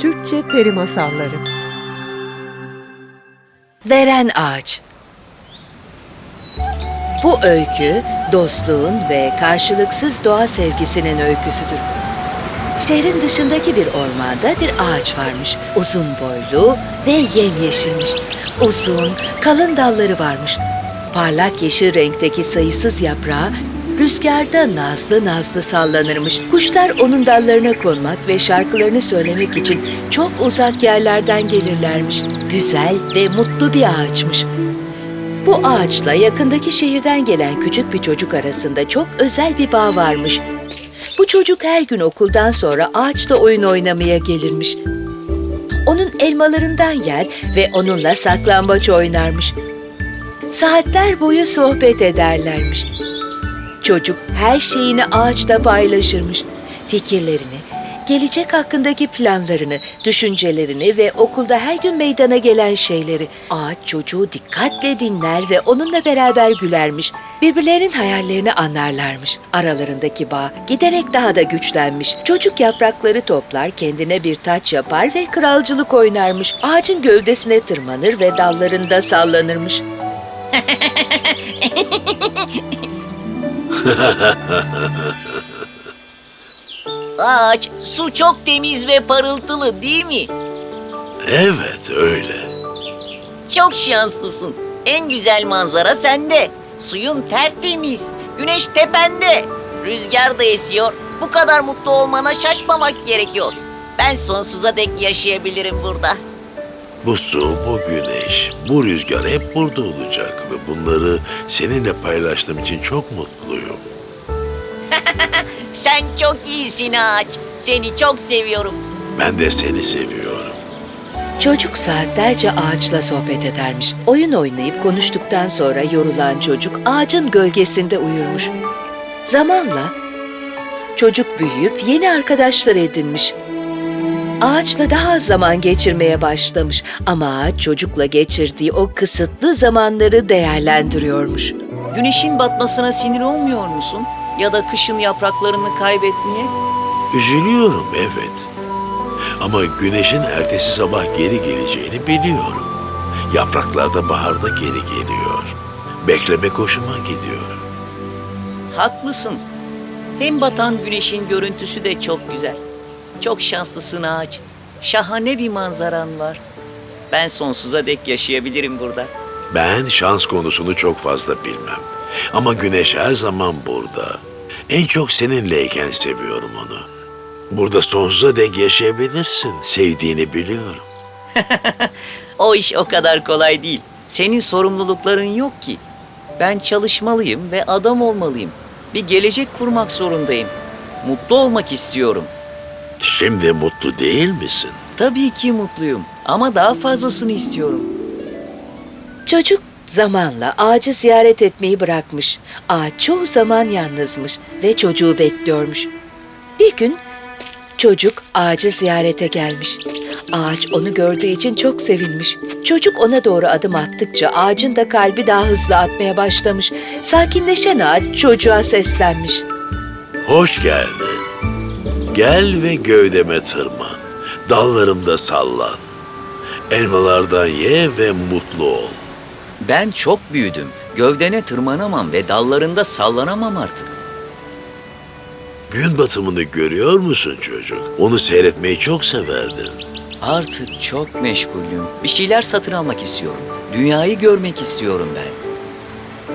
Türkçe Peri Masalları Veren Ağaç Bu öykü dostluğun ve karşılıksız doğa sevgisinin öyküsüdür. Şehrin dışındaki bir ormanda bir ağaç varmış. Uzun boylu ve yemyeşilmiş. Uzun, kalın dalları varmış. Parlak yeşil renkteki sayısız yaprağı rüzgarda nazlı nazlı sallanırmış. Kuşlar onun dallarına konmak ve şarkılarını söylemek için çok uzak yerlerden gelirlermiş. Güzel ve mutlu bir ağaçmış. Bu ağaçla yakındaki şehirden gelen küçük bir çocuk arasında çok özel bir bağ varmış. Bu çocuk her gün okuldan sonra ağaçla oyun oynamaya gelirmiş. Onun elmalarından yer ve onunla saklambaç oynarmış. Saatler boyu sohbet ederlermiş. Çocuk her şeyini ağaçla paylaşırmış. Fikirlerini, gelecek hakkındaki planlarını, düşüncelerini ve okulda her gün meydana gelen şeyleri. Ağaç çocuğu dikkatle dinler ve onunla beraber gülermiş. Birbirlerinin hayallerini anlarlarmış. Aralarındaki bağ giderek daha da güçlenmiş. Çocuk yaprakları toplar, kendine bir taç yapar ve kralcılık oynarmış. Ağacın gövdesine tırmanır ve dallarında sallanırmış. Ağaç, su çok temiz ve parıltılı değil mi? Evet öyle. Çok şanslısın. En güzel manzara sende. Suyun tertemiz, güneş tepende. Rüzgar da esiyor. Bu kadar mutlu olmana şaşmamak gerekiyor. Ben sonsuza dek yaşayabilirim burada. Bu su, bu güneş, bu rüzgar hep burada olacak ve bunları seninle paylaştığım için çok mutluyum. Sen çok iyisin ağaç. Seni çok seviyorum. Ben de seni seviyorum. Çocuk saatlerce ağaçla sohbet edermiş. Oyun oynayıp konuştuktan sonra yorulan çocuk ağacın gölgesinde uyurmuş. Zamanla çocuk büyüyüp yeni arkadaşlar edinmiş. Ağaçla daha az zaman geçirmeye başlamış ama ağaç çocukla geçirdiği o kısıtlı zamanları değerlendiriyormuş. Güneşin batmasına sinir olmuyor musun? Ya da kışın yapraklarını kaybetmeye? Üzülüyorum evet. Ama güneşin ertesi sabah geri geleceğini biliyorum. Yapraklar da baharda geri geliyor. Beklemek hoşuma gidiyor. Haklısın. Hem batan güneşin görüntüsü de çok güzel. Çok şanslısın ağaç. Şahane bir manzaran var. Ben sonsuza dek yaşayabilirim burada. Ben şans konusunu çok fazla bilmem. Ama güneş her zaman burada. En çok seninleyken seviyorum onu. Burada sonsuza dek yaşayabilirsin. Sevdiğini biliyorum. O iş o kadar kolay değil. Senin sorumlulukların yok ki. Ben çalışmalıyım ve adam olmalıyım. Bir gelecek kurmak zorundayım. Mutlu olmak istiyorum. Şimdi mutlu değil misin? Tabii ki mutluyum ama daha fazlasını istiyorum. Çocuk zamanla ağacı ziyaret etmeyi bırakmış. Ağaç çoğu zaman yalnızmış ve çocuğu bekliyormuş. Bir gün çocuk ağacı ziyarete gelmiş. Ağaç onu gördüğü için çok sevinmiş. Çocuk ona doğru adım attıkça ağacın da kalbi daha hızlı atmaya başlamış. Sakinleşen ağaç çocuğa seslenmiş. Hoş geldin. Gel ve gövdeme tırman. Dallarımda sallan. Elmalardan ye ve mutlu ol. Ben çok büyüdüm. Gövdene tırmanamam ve dallarında sallanamam artık. Gün batımını görüyor musun çocuk? Onu seyretmeyi çok severdin. Artık çok meşgulüm. Bir şeyler satın almak istiyorum. Dünyayı görmek istiyorum ben.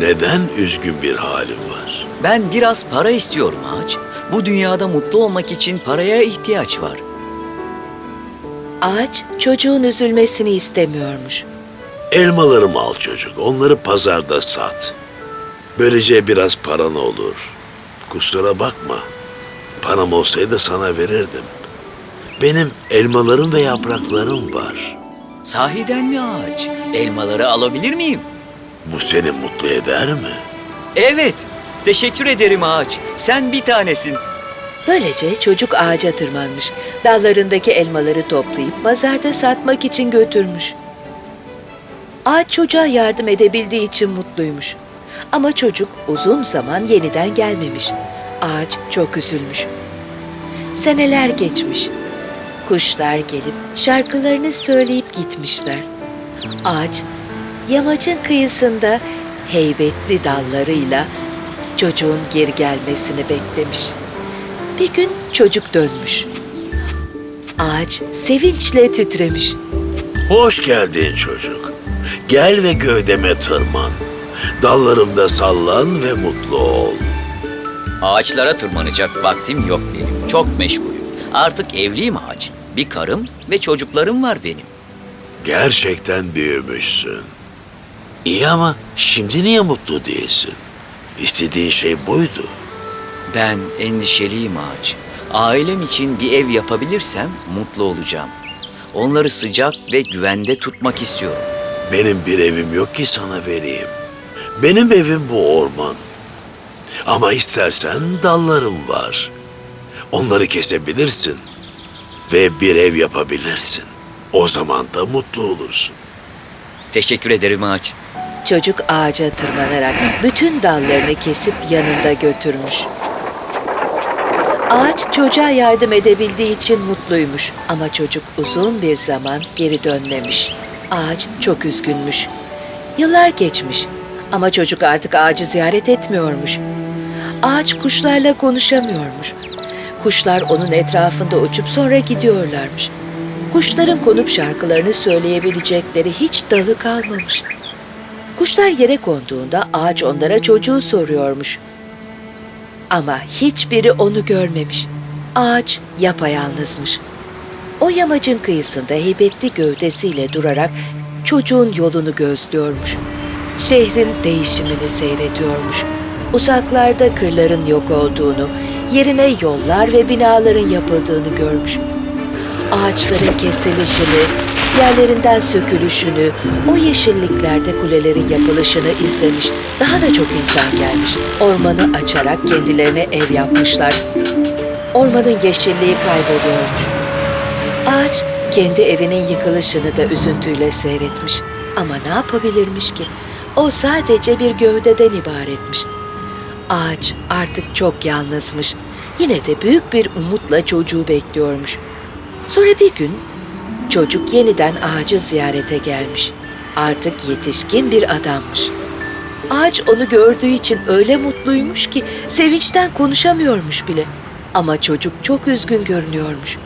Neden üzgün bir halin var? Ben biraz para istiyorum ağaç. Bu dünyada mutlu olmak için paraya ihtiyaç var. Ağaç çocuğun üzülmesini istemiyormuş. Elmalarımı al çocuk. Onları pazarda sat. Böylece biraz paran olur. Kusura bakma. Param olsaydı sana verirdim. Benim elmalarım ve yapraklarım var. Sahiden mi ağaç? Elmaları alabilir miyim? Bu seni mutlu eder mi? Evet. Teşekkür ederim ağaç. Sen bir tanesin. Böylece çocuk ağaca tırmanmış. Dallarındaki elmaları toplayıp pazarda satmak için götürmüş. Ağaç çocuğa yardım edebildiği için mutluymuş. Ama çocuk uzun zaman yeniden gelmemiş. Ağaç çok üzülmüş. Seneler geçmiş. Kuşlar gelip şarkılarını söyleyip gitmişler. Ağaç yamacın kıyısında heybetli dallarıyla çocuğun geri gelmesini beklemiş. Bir gün çocuk dönmüş. Ağaç sevinçle titremiş. Hoş geldin çocuk. Gel ve gövdeme tırman. Dallarımda sallan ve mutlu ol. Ağaçlara tırmanacak vaktim yok benim. Çok meşgulüm. Artık evliyim ağaç. Bir karım ve çocuklarım var benim. Gerçekten büyümüşsün. İyi ama şimdi niye mutlu değilsin? İstediğin şey buydu. Ben endişeliyim ağaç. Ailem için bir ev yapabilirsem mutlu olacağım. Onları sıcak ve güvende tutmak istiyorum. Benim bir evim yok ki sana vereyim. Benim evim bu orman. Ama istersen dallarım var. Onları kesebilirsin ve bir ev yapabilirsin. O zaman da mutlu olursun. Teşekkür ederim ağaç. Çocuk ağaca tırmanarak bütün dallarını kesip yanında götürmüş. Ağaç çocuğa yardım edebildiği için mutluymuş ama çocuk uzun bir zaman geri dönmemiş. Ağaç çok üzgünmüş. Yıllar geçmiş ama çocuk artık ağacı ziyaret etmiyormuş. Ağaç kuşlarla konuşamıyormuş. Kuşlar onun etrafında uçup sonra gidiyorlarmış. Kuşların konup şarkılarını söyleyebilecekleri hiç dalı kalmamış. Kuşlar yere konduğunda ağaç onlara çocuğu soruyormuş. Ama hiçbiri onu görmemiş. Ağaç yapayalnızmış. O yamacın kıyısında heybetli gövdesiyle durarak çocuğun yolunu gözlüyormuş. Şehrin değişimini seyrediyormuş. Uzaklarda kırların yok olduğunu, yerine yollar ve binaların yapıldığını görmüş ağaçların kesilişini, yerlerinden sökülüşünü, o yeşilliklerde kulelerin yapılışını izlemiş. Daha da çok insan gelmiş. Ormanı açarak kendilerine ev yapmışlar. Ormanın yeşilliği kayboluyormuş. Ağaç kendi evinin yıkılışını da üzüntüyle seyretmiş. Ama ne yapabilirmiş ki? O sadece bir gövdeden ibaretmiş. Ağaç artık çok yalnızmış. Yine de büyük bir umutla çocuğu bekliyormuş. Sonra bir gün çocuk yeniden ağacı ziyarete gelmiş. Artık yetişkin bir adammış. Ağaç onu gördüğü için öyle mutluymuş ki sevinçten konuşamıyormuş bile. Ama çocuk çok üzgün görünüyormuş.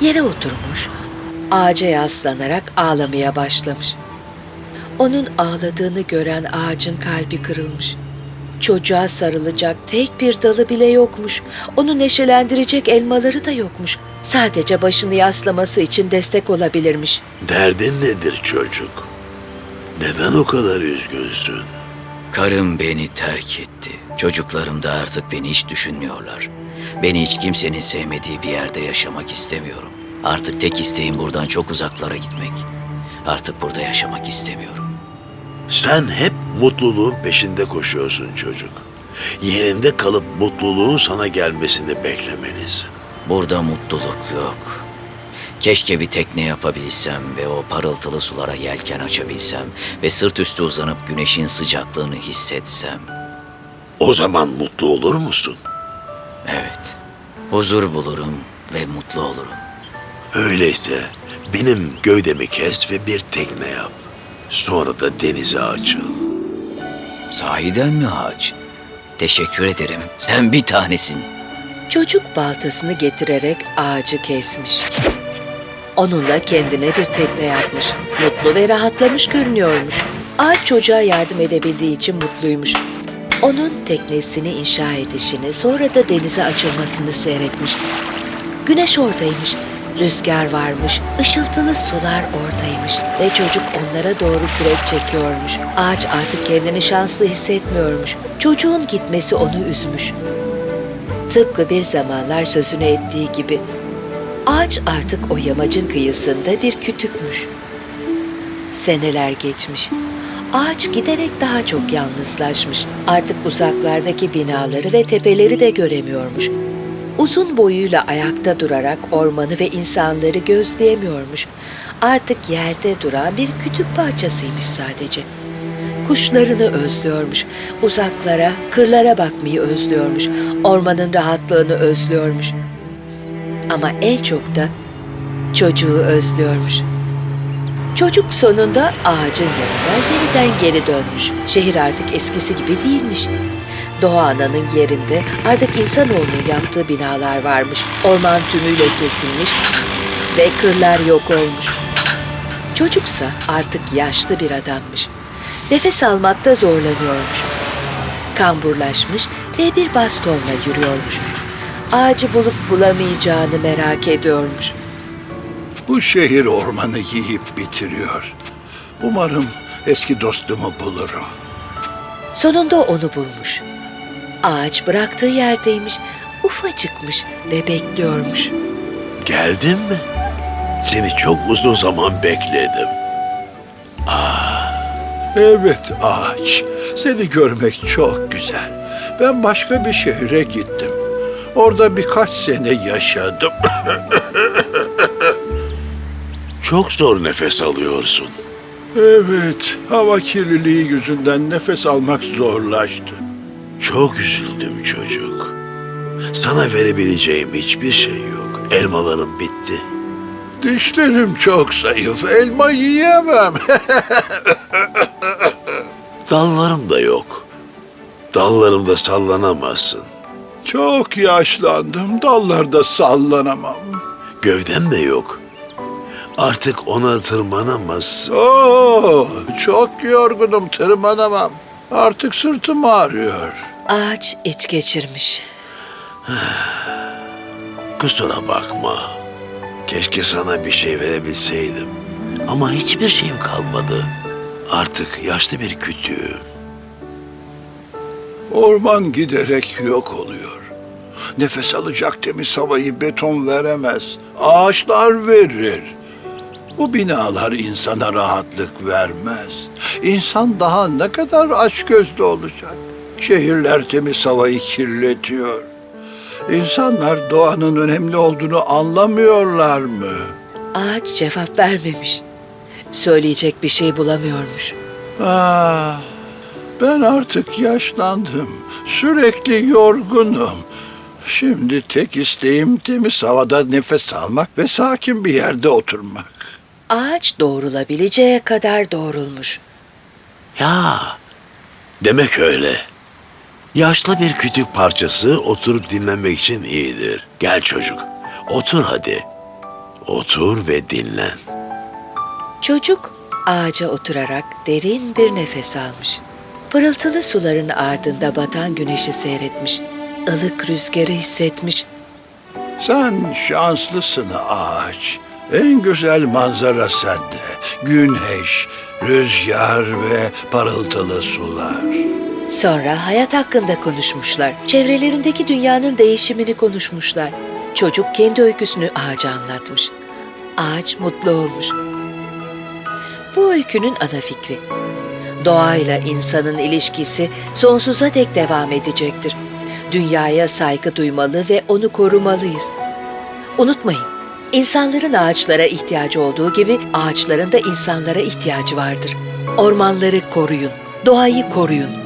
Yere oturmuş, ağaca yaslanarak ağlamaya başlamış. Onun ağladığını gören ağacın kalbi kırılmış. Çocuğa sarılacak tek bir dalı bile yokmuş. Onu neşelendirecek elmaları da yokmuş. Sadece başını yaslaması için destek olabilirmiş. Derdin nedir çocuk? Neden o kadar üzgünsün? Karım beni terk etti. Çocuklarım da artık beni hiç düşünmüyorlar. Beni hiç kimsenin sevmediği bir yerde yaşamak istemiyorum. Artık tek isteğim buradan çok uzaklara gitmek. Artık burada yaşamak istemiyorum. Sen hep mutluluğun peşinde koşuyorsun çocuk. Yerinde kalıp mutluluğun sana gelmesini beklemelisin. Burada mutluluk yok. Keşke bir tekne yapabilsem ve o parıltılı sulara yelken açabilsem ve sırt üstü uzanıp güneşin sıcaklığını hissetsem. O zaman mutlu olur musun? Evet, huzur bulurum ve mutlu olurum. Öyleyse benim gövdemi kes ve bir tekne yap. Sonra da denize açıl. Sahiden mi ağaç? Teşekkür ederim. Sen bir tanesin. Çocuk baltasını getirerek ağacı kesmiş. Onunla kendine bir tekne yapmış. Mutlu ve rahatlamış görünüyormuş. Ağaç çocuğa yardım edebildiği için mutluymuş. Onun teknesini inşa edişini, sonra da denize açılmasını seyretmiş. Güneş oradaymış, rüzgar varmış, ışıltılı sular oradaymış ve çocuk onlara doğru kürek çekiyormuş. Ağaç artık kendini şanslı hissetmiyormuş. Çocuğun gitmesi onu üzmüş. Tıpkı bir zamanlar sözünü ettiği gibi ağaç artık o yamacın kıyısında bir kütükmüş. Seneler geçmiş. Ağaç giderek daha çok yalnızlaşmış. Artık uzaklardaki binaları ve tepeleri de göremiyormuş. Uzun boyuyla ayakta durarak ormanı ve insanları gözleyemiyormuş. Artık yerde duran bir kütük parçasıymış sadece. Kuşlarını özlüyormuş. Uzaklara, kırlara bakmayı özlüyormuş. Ormanın rahatlığını özlüyormuş. Ama en çok da Çocuğu özlüyormuş. Çocuk sonunda ağacın yanına yeniden geri dönmüş. Şehir artık eskisi gibi değilmiş. Doğa ananın yerinde artık insanoğlunun yaptığı binalar varmış. Orman tümüyle kesilmiş ve kırlar yok olmuş. Çocuksa artık yaşlı bir adammış. Nefes almakta zorlanıyormuş. Kamburlaşmış ve bir bastonla yürüyormuş. Ağacı bulup bulamayacağını merak ediyormuş. Bu şehir ormanı yiyip bitiriyor. Umarım eski dostumu bulurum. Sonunda onu bulmuş. Ağaç bıraktığı yerdeymiş, ufacıkmış ve bekliyormuş. Geldin mi? Seni çok uzun zaman bekledim. Evet ağaç, seni görmek çok güzel. Ben başka bir şehre gittim. Orada birkaç sene yaşadım. Çok zor nefes alıyorsun. evet, hava kirliliği yüzünden nefes almak zorlaştı. Çok üzüldüm çocuk. Sana verebileceğim hiçbir şey yok. Elmalarım bitti. Dişlerim çok zayıf, elma yiyemem. Dallarım da yok. Dallarımda sallanamazsın. çok yaşlandım, dallarda sallanamam. Gövdem de yok. Artık ona tırmanamazsın. Oo, çok yorgunum, tırmanamam. Artık sırtım ağrıyor. Ağaç iç geçirmiş. Kusura bakma. Keşke sana bir şey verebilseydim. Ama hiçbir şeyim kalmadı. Artık yaşlı bir kütüğüm. Orman giderek yok oluyor. Nefes alacak temiz havayı beton veremez. Ağaçlar verir. Bu binalar insana rahatlık vermez. İnsan daha ne kadar açgözlü olacak? Şehirler temiz havayı kirletiyor. İnsanlar doğanın önemli olduğunu anlamıyorlar mı? Ağaç cevap vermemiş. Söyleyecek bir şey bulamıyormuş. Ah, ben artık yaşlandım. Sürekli yorgunum. Şimdi tek isteğim temiz havada nefes almak ve sakin bir yerde oturmak. Ağaç doğrulabileceği kadar doğrulmuş. Ya, demek öyle. Yaşlı bir kütük parçası oturup dinlenmek için iyidir. Gel çocuk, otur hadi. Otur ve dinlen. Çocuk ağaca oturarak derin bir nefes almış. Pırıltılı suların ardında batan güneşi seyretmiş. ılık rüzgarı hissetmiş. Sen şanslısın ağaç. En güzel manzara sende. Güneş, rüzgar ve parıltılı sular. Sonra hayat hakkında konuşmuşlar. Çevrelerindeki dünyanın değişimini konuşmuşlar. Çocuk kendi öyküsünü ağaca anlatmış. Ağaç mutlu olmuş. Bu öykünün ana fikri. Doğayla insanın ilişkisi sonsuza dek devam edecektir. Dünyaya saygı duymalı ve onu korumalıyız. Unutmayın, insanların ağaçlara ihtiyacı olduğu gibi ağaçların da insanlara ihtiyacı vardır. Ormanları koruyun, doğayı koruyun.